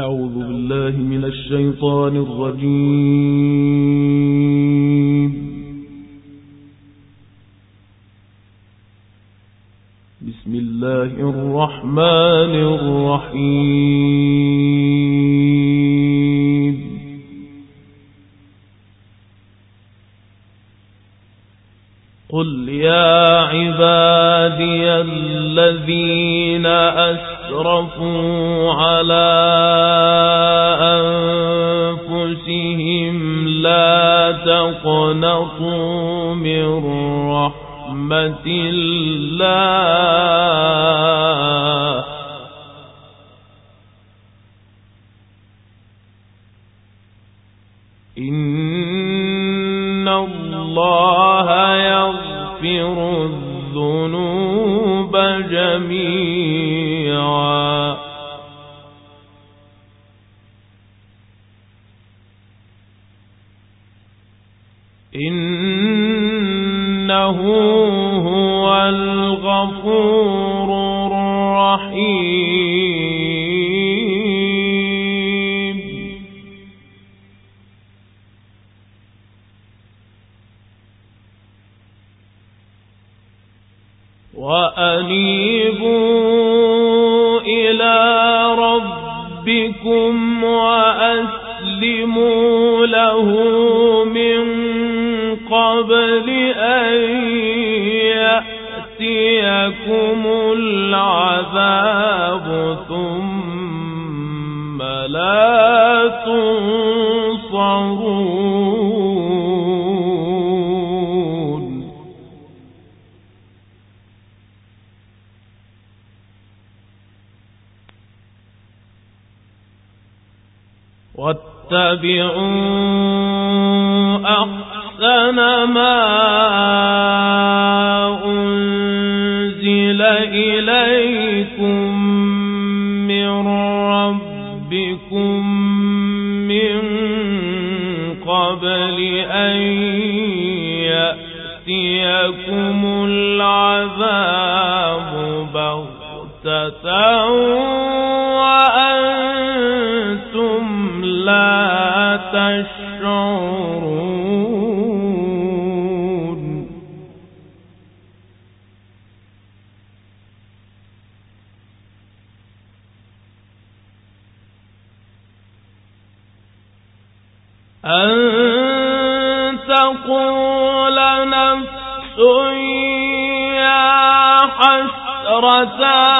أعوذ بالله من الشيطان الرجيم. بسم الله الرحمن الرحيم. قل يا عبادي الذين أسرفوا على أنفسهم لا تقنطوا من رحمة الله إن الله يغفر الذنوب جميعا. إنه العذاب ثم لا تنصرون. واتبعوا يأتيكم العذاب بغتة وأنتم لا تشعرون. حسرة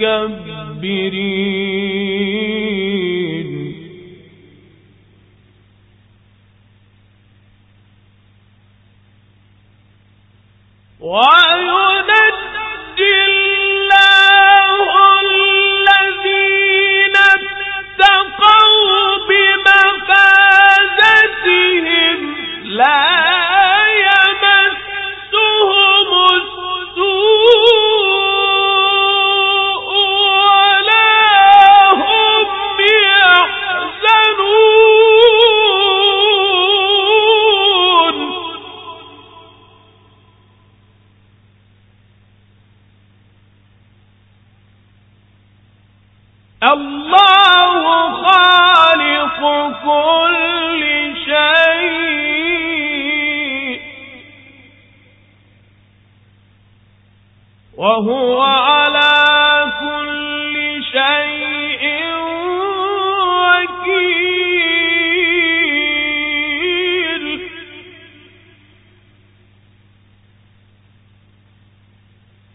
للمتكبرين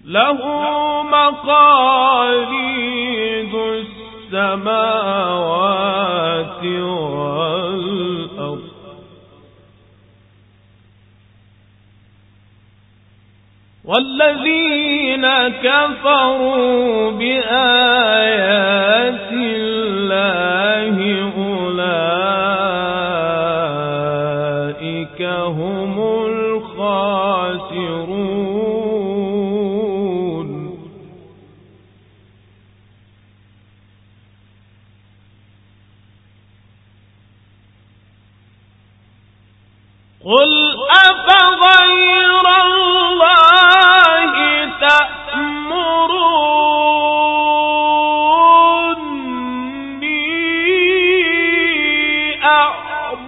له مقاليد السماوات والذين كفروا بآيات الله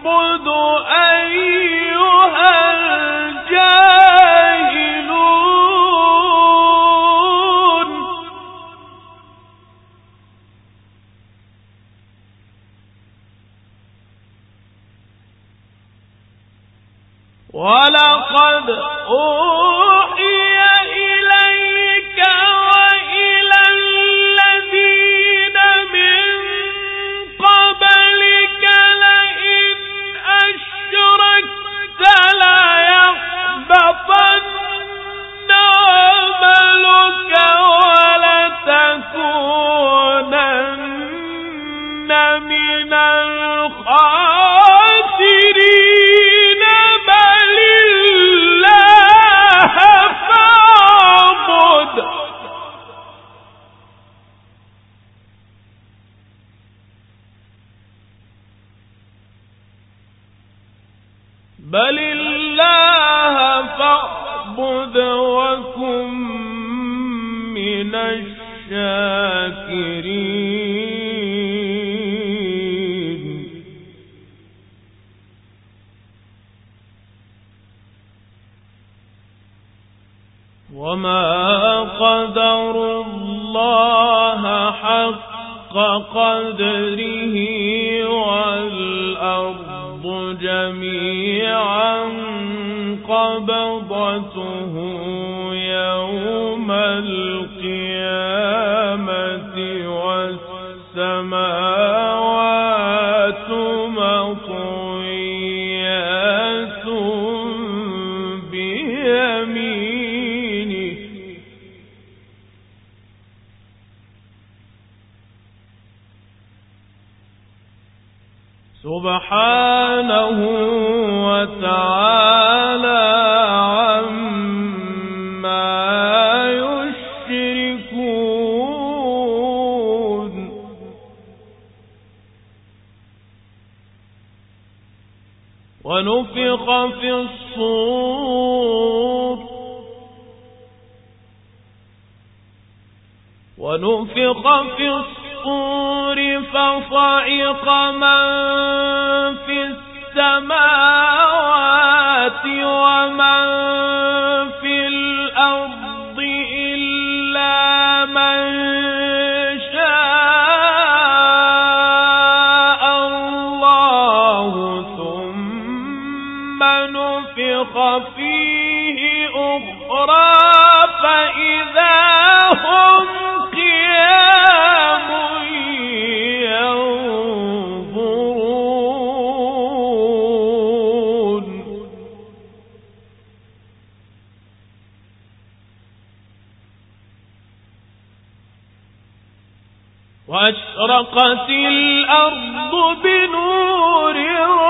ولقد بل الله فاعبد وكن من الشاكرين. وما قدر الله حق قدره والأرض جميعا قبضته يوم القيامة والسماوات مطويات بيمينه. سبحانه ونفخ في الصور فصعق من في السماوات ومن وأشرقت الأرض بنور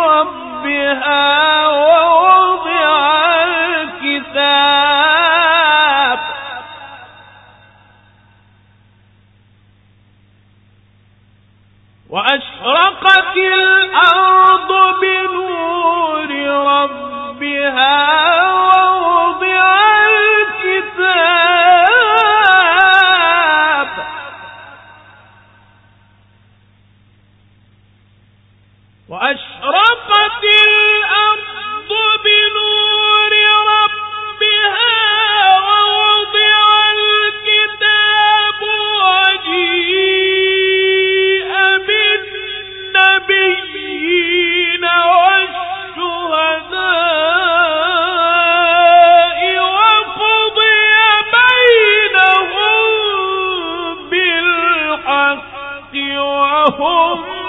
ربها. هم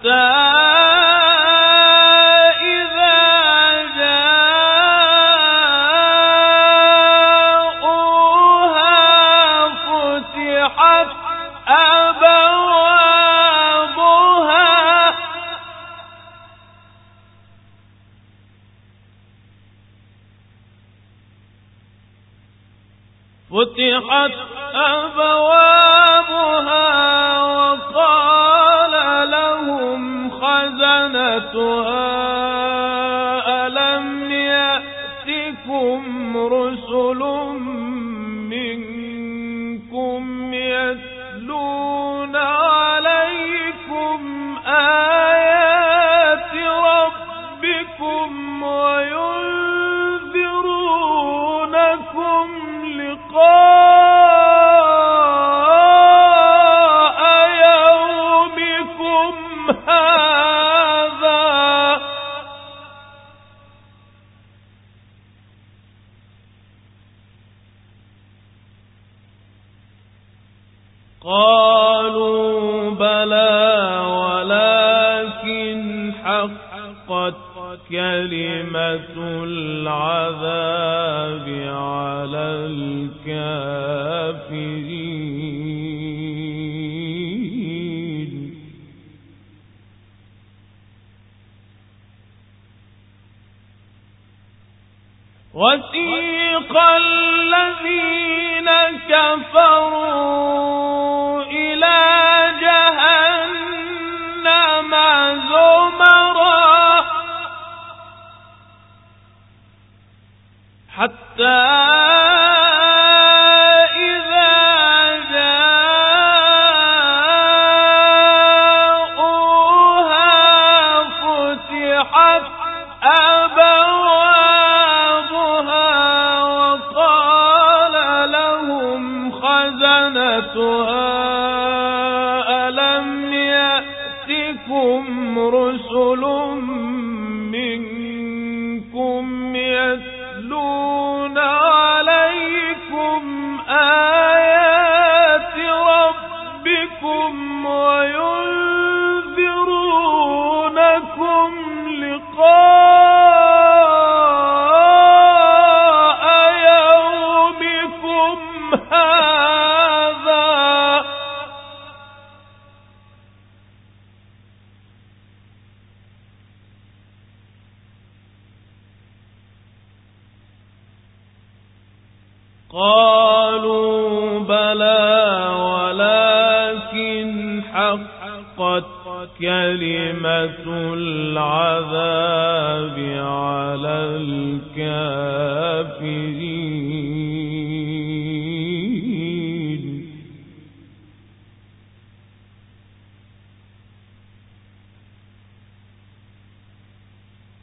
فتحت وسيق الذين كفروا إلى جهنم زمرا حتى قالوا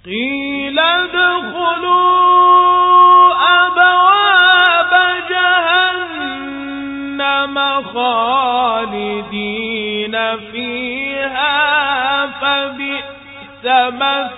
قيل ادخلوا أبواب جهنم خالدين فيها فبئس مثوى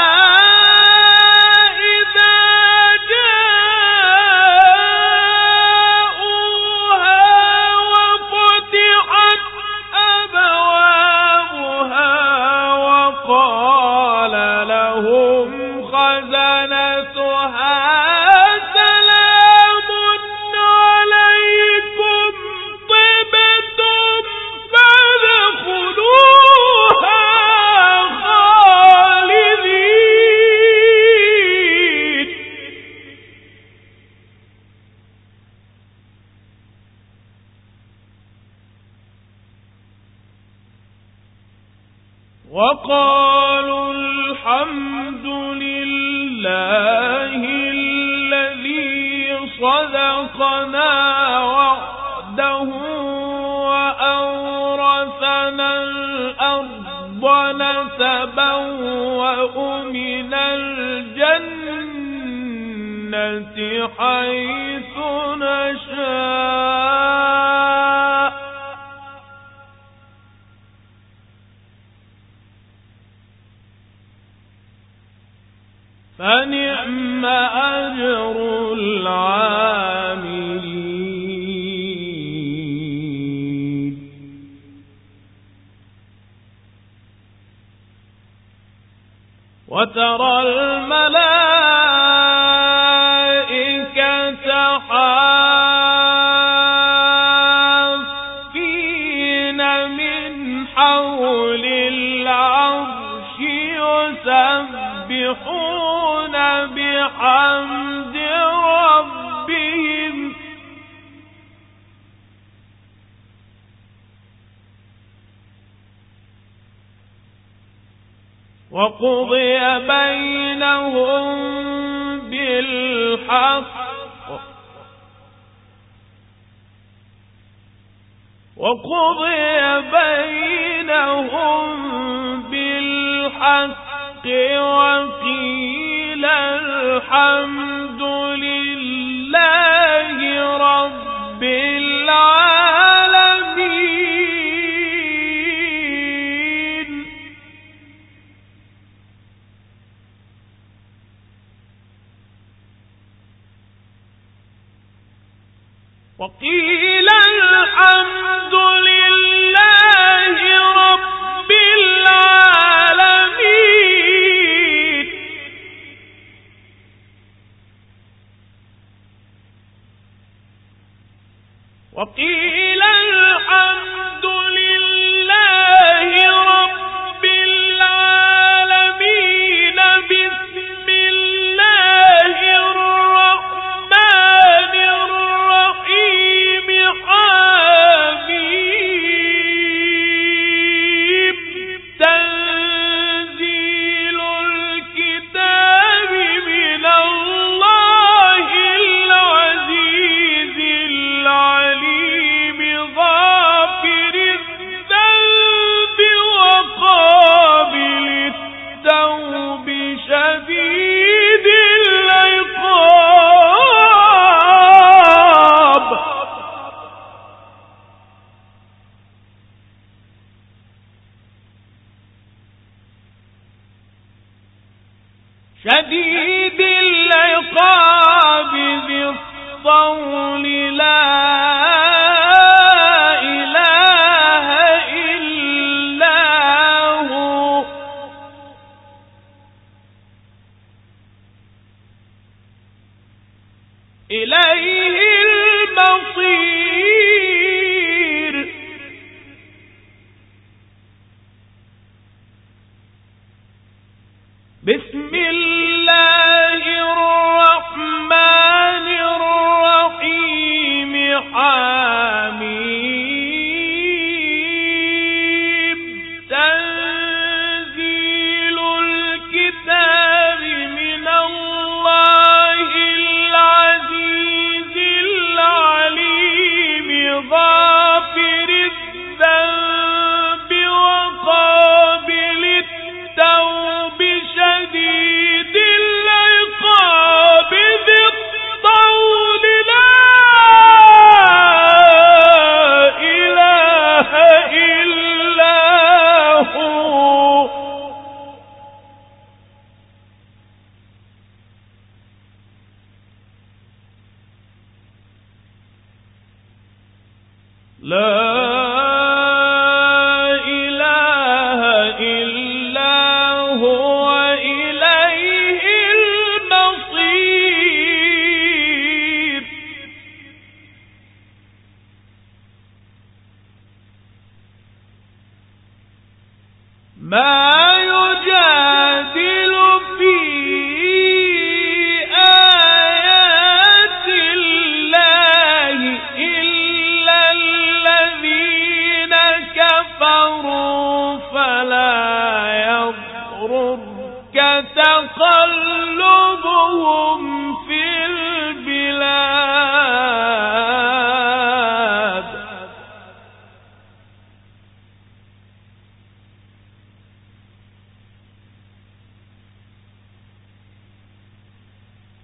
الحمد لله الذي صدقنا وعده وأورثنا الأرض نتبوأ من الجنة حيث نشاء. فنعم أجر العاملين. وترى الملائكة حافين وقضي بينهم بالحق. وقضي بينهم بالحق وقيل الحمد لله رب العالمين وقيل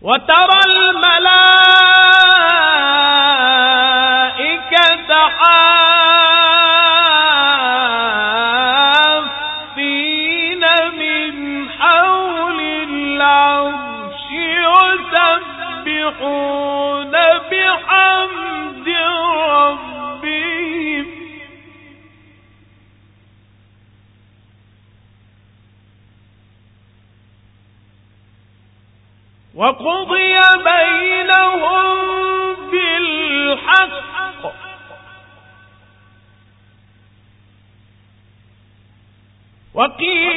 What thou وقيل